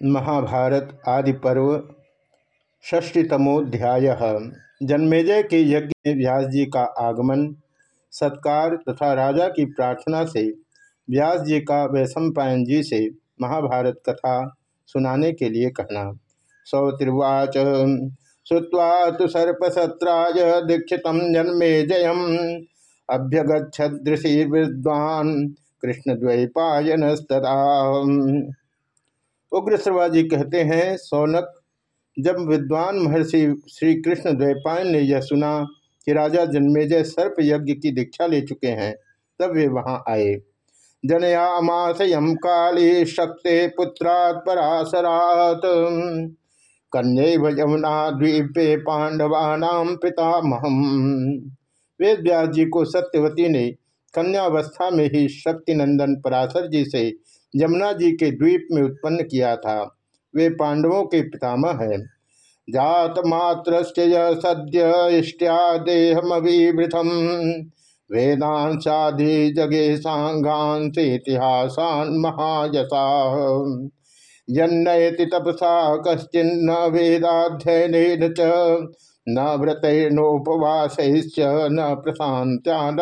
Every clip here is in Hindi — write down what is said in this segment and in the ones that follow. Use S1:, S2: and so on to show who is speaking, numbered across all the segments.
S1: महाभारत आदि पर्व षष्टितमोध्याय जन्मेजय के यज्ञ में व्यास जी का आगमन, सत्कार तथा राजा की प्रार्थना से व्यास जी का वैशंपायन जी से महाभारत कथा सुनाने के लिए कहना। सौतिर्वाच श्रुवा तो सर्पसत्राय दीक्षित जन्मेजयम। अभ्यगछदृषि विद्वान कृष्णद्वैपायनस्तदा उग्र श्रवाजी कहते हैं, सौनक, जब विद्वान महर्षि श्री कृष्ण द्वैपायन ने यह सुना कि राजा जन्मेजय सर्प यज्ञ की दीक्षा ले चुके हैं, तब वे वहाँ आए। जनयामास यम काली शक्ति पुत्रात पराशरात। कन्या यमुना द्वीपे पांडवानाम पितामहम। वेद व्यास जी को सत्यवती ने कन्यावस्था में ही शक्तिनंदन पराशर जी से यमुना जी के द्वीप में उत्पन्न किया था। वे पांडवों के पितामह हैं। जात मात्र सद्य इष्टिया देहमभिवृथम वेदांशाधि जगे सांगांस इतिहासान महायसा। यन्नयति तपसा कश्चिन्न वेदाध्ययन च। न व्रतनोपवास न प्रशांत्या न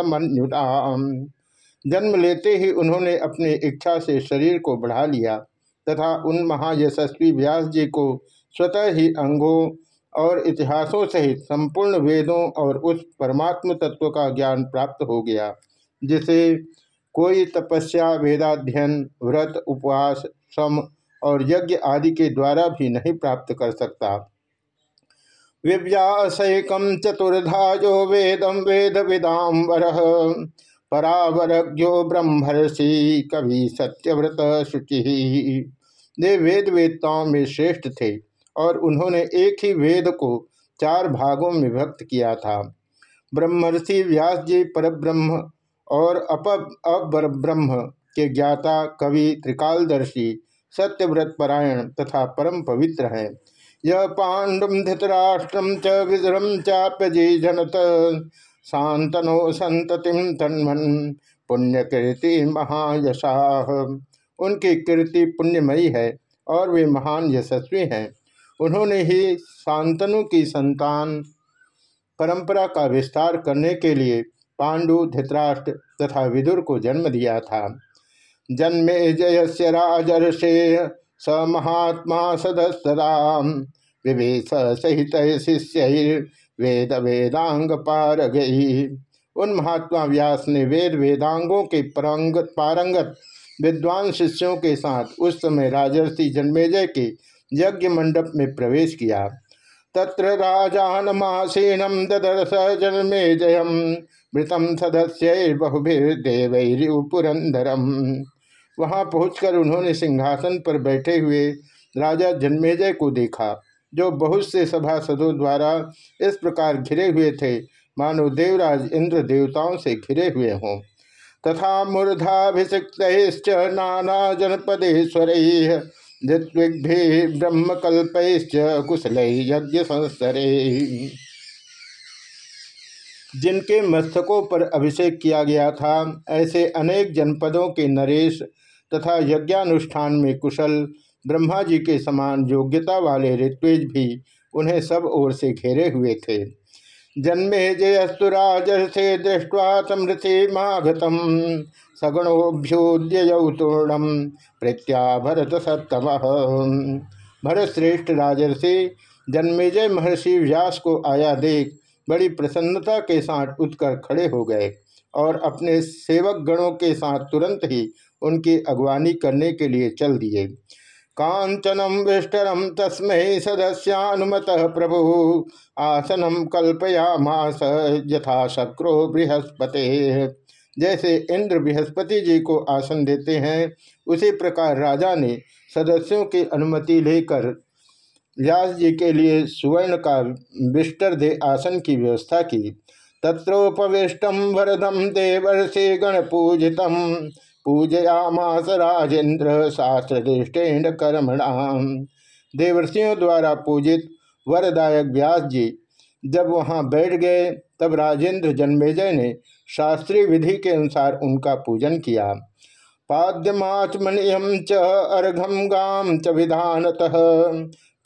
S1: जन्म लेते ही उन्होंने अपनी इच्छा से शरीर को बढ़ा लिया तथा उन महायशस्वी व्यास जी को स्वतः ही अंगों और इतिहासों सहित संपूर्ण वेदों और उस परमात्म तत्व का ज्ञान प्राप्त हो गया, जिसे कोई तपस्या, वेदाध्ययन, व्रत, उपवास, सम और यज्ञ आदि के द्वारा भी नहीं प्राप्त कर सकता। विव्यासकम चतुर्धा जो वेदम वेद विदाम्बर परावरज्ञो ब्रह्मर्षि कवि सत्यव्रत शुचि। वे वेद वेदताओं में श्रेष्ठ थे और उन्होंने एक ही वेद को चार भागों में विभक्त किया था। ब्रह्मर्षि व्यास जी परब्रह्म और अप अपर ब्रह्म के ज्ञाता कवि त्रिकालदर्शी सत्यव्रत परायण तथा परम पवित्र हैं। यह पांडुम धृतराष्ट्रम च विजरम चाप्यजी जनत। शांतनो संततिम तन्मन पुण्यकीर्ति महायशा उनकी कीर्ति पुण्यमयी है और वे महान यशस्वी हैं। उन्होंने ही शांतनु की संतान परंपरा का विस्तार करने के लिए पांडु, धृतराष्ट्र तथा विदुर को जन्म दिया था। जन्मे जयस्य राजर्षे स महात्मा सदस्यदा विवेश सहित शिष्य वेद वेदांग पार गई उन महात्मा व्यास ने वेद वेदांगों के परंगत पारंगत विद्वान शिष्यों के साथ उस समय राजर्षि जन्मेजय के यज्ञ मंडप में प्रवेश किया। तत्र राजानमासीनम ददर्श जन्मेजयम, मृतम सदस्य बहुभिर्देवैरिपुरंदरम वहाँ पहुंचकर उन्होंने सिंहासन पर बैठे हुए राजा जन्मेजय को देखा। जो बहुत से सभासदों द्वारा इस प्रकार घिरे हुए थे, मानो देवराज इंद्र देवताओं से घिरे हुए हों। तथा मूर्धाभिषिक्त नाना जनपदेश्वर ब्रह्मकल्प कुशल यज्ञ संस्तरे जिनके मस्तकों पर अभिषेक किया गया था, ऐसे अनेक जनपदों के नरेश तथा यज्ञानुष्ठान में कुशल ब्रह्मा जी के समान योग्यता वाले ऋत्विज भी उन्हें सब ओर से घेरे हुए थे। जन्मे जयस्तुराज से दृष्टवा समृति माघतम सगुणोभ्योद्यौ तूर्णम प्रत्या भरत सत्तम। भरत श्रेष्ठ राजर्षि जन्मेजय महर्षि व्यास को आया देख, बड़ी प्रसन्नता के साथ उठकर खड़े हो गए और अपने सेवक गणों के साथ तुरंत ही उनकी अगवानी करने के लिए चल दिए। कांचनम विष्टरम तस्म सदस्यानुमत प्रभु। आसनम कल्पयामास यथा शक्रो बृहस्पति। जैसे इंद्र बृहस्पति जी को आसन देते हैं, उसी प्रकार राजा ने सदस्यों की अनुमति लेकर व्यास जी के लिए सुवर्ण का विष्टर दे आसन की व्यवस्था की। तत्रोपविष्टम वरदम देवर्षि गण पूजितम पूजयामास राजेंद्र शास्त्रदृष्टेन कर्मणाम देवर्षियों द्वारा पूजित वरदायक व्यास जी, जब वहाँ बैठ गए, तब राजेंद्र जन्मेजय ने शास्त्रीय विधि के अनुसार उनका पूजन किया। पाद्यमाचमनियम च अर्घम गाम च विधानतः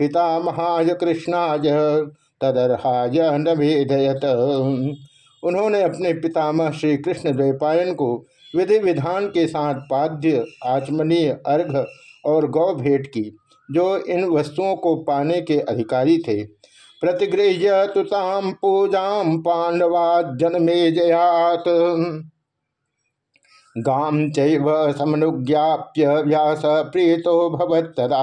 S1: पिता महाय कृष्णाय तदर्हाय नवेदयत उन्होंने अपने पितामह श्री कृष्ण द्वैपायन को विधि विधान के साथ पाद्य, आचमनीय, अर्घ और गौ भेंट की, जो इन वस्तुओं को पाने के अधिकारी थे। प्रतिगृह्य तुताम पूजा पांडवा जन्मे जयात गाम चैव समनुज्ञाप्य व्यास प्रीतो भवत्तदा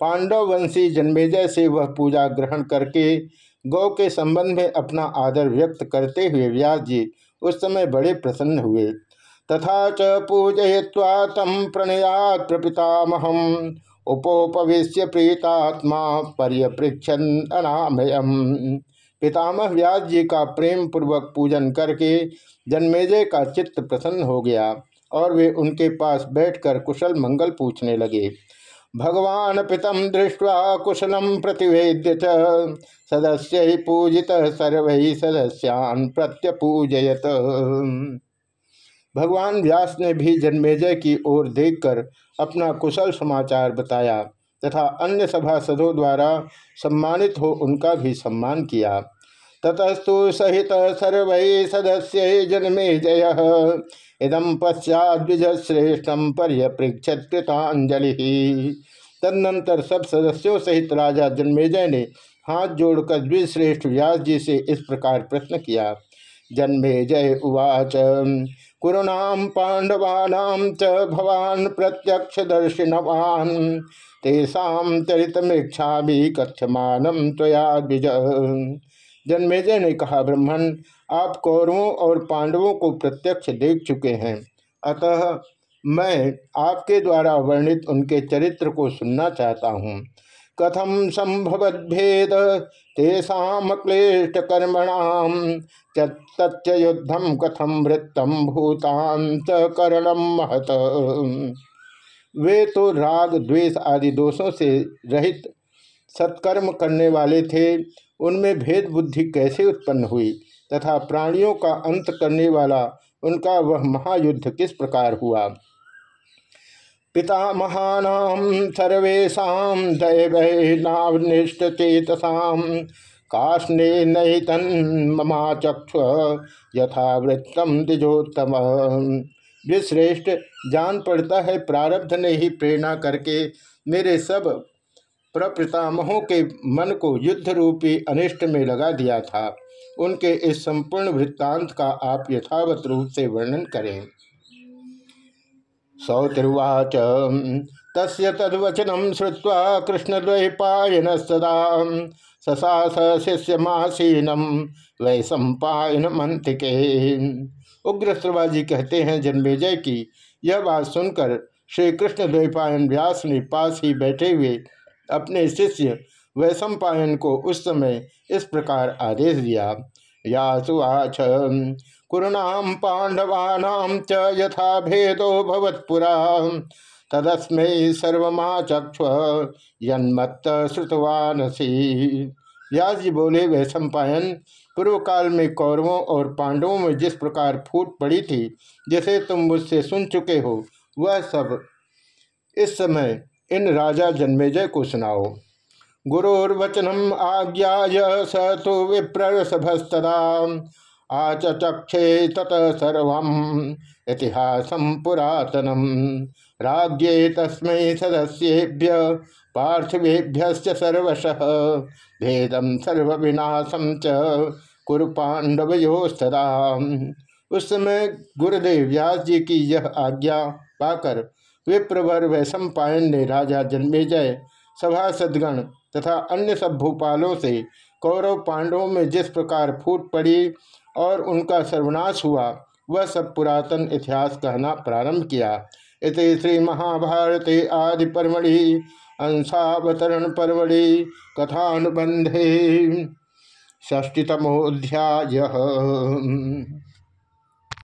S1: पांडव वंशी जन्मेजय से वह पूजा ग्रहण करके गौ के संबंध में अपना आदर व्यक्त करते हुए व्यास जी उस समय बड़े प्रसन्न हुए। तथा च पूजय्वा तम प्रणयात प्रपितामहम उपोपवेश्य प्रीतात्मा पर्यपृक्षन अनामयम। पितामह व्यास जी का प्रेम पूर्वक पूजन करके जन्मेजय का चित्त प्रसन्न हो गया और वे उनके पास बैठकर कुशल मंगल पूछने लगे। भगवान पितम दृष्टवा कुशलम प्रतिवेद्य सदस्य पूजित सर्व सदस्यान प्रत्यपूजयत। भगवान व्यास ने भी जन्मेजय की ओर देखकर अपना कुशल समाचार बताया तथा अन्य सभासदों द्वारा सम्मानित हो उनका भी सम्मान किया। ततस्तु सहित सर्व सदस्य जन्मे जय। इदम पश्चाद्विज श्रेष्ठम पर्यपृक्षत कृतांजलि तदनंतर सब सदस्यों सहित राजा जन्मेजय ने हाथ जोड़कर द्विश्रेष्ठ व्यास जी से इस प्रकार प्रश्न किया। जन्मे जय उवाच कुरुनाम पांडवानाम च भवान प्रत्यक्ष दर्शिनवान तेषाम चरितमीक्षा भी कथ्यमानम त्वया द्विज। जन्मेजय ने कहा ब्रह्मण आप कौरवों और पांडवों को प्रत्यक्ष देख चुके हैं। अतः मैं आपके द्वारा वर्णित उनके चरित्र को सुनना चाहता हूँ। कथम संभवद्भेद? तेषाम क्लेष्ट कर्मणाम तच्च युद्धम कथम वृत्तम भूतांत करणम महत। वे तो राग, द्वेष आदि दोषों से रहित सत्कर्म करने वाले थे। उनमें भेद बुद्धि कैसे उत्पन्न हुई तथा प्राणियों का अंत करने वाला उनका वह महायुद्ध किस प्रकार हुआ? पिता महानाम सर्वेशा दैवनावनिष्ठ चेतसाम काष्णे नैतन ममाचक्ष यथावृत्तम द्विजोत्तम। विश्रेष्ठ, जान पड़ता है प्रारब्ध ने ही प्रेरणा करके मेरे सब प्रपितामहों के मन को युद्ध रूपी अनिष्ट में लगा दिया था। उनके इस संपूर्ण वृत्तांत का आप यथावत रूप से वर्णन करें। सौतिर्वाच, तस्य तद्वचनम श्रुवा कृष्णद्वैपायन सदा ससास शिष्यमासीनम वै सम्पायन मंत्रिके उग्र श्रवाजी कहते हैं जन्मेजय की, यह बात सुनकर श्री कृष्ण द्वैपायन व्यास ने पास ही बैठे हुए अपने शिष्य वैशंपायन को उस समय इस प्रकार आदेश दिया। यासुवाच कुरुणाम पांडवानाम च यथा भेदो भवत्पुरा तदस्मै सर्वमाचक्ष यन्मत्त श्रुतवानसी। व्यास जी बोले वह सम्पायन पूर्व काल में कौरवों और पांडवों में जिस प्रकार फूट पड़ी थी, जिसे तुम मुझसे सुन चुके हो, वह सब इस समय इन राजा जन्मेजय को सुनाओ। गुरुर्वचनम आज्ञा स तो विप्रसभस्तदा आचक्षे तत सर्व इतिहास पुरातनम। राज्ये तस्म सदस्येभ्य पार्थिवेभ्य सर्वश। भेदम सर्वविनाशम च कुरु पांडवयोस्तदा उस समय गुरुदेव व्यास जी की यह आज्ञा पाकर विप्रवर वैशम पायन ने राजा जन्मेजय, सभासदगण तथा अन्य सब भूपालों से कौरव पांडवों में जिस प्रकार फूट पड़ी और उनका सर्वनाश हुआ, वह सब पुरातन इतिहास कहना प्रारंभ किया। इस श्री महाभारते आदि परमढ़ि अंशावतरण परमढ़ि कथानुबंधे षष्टितमोध्याय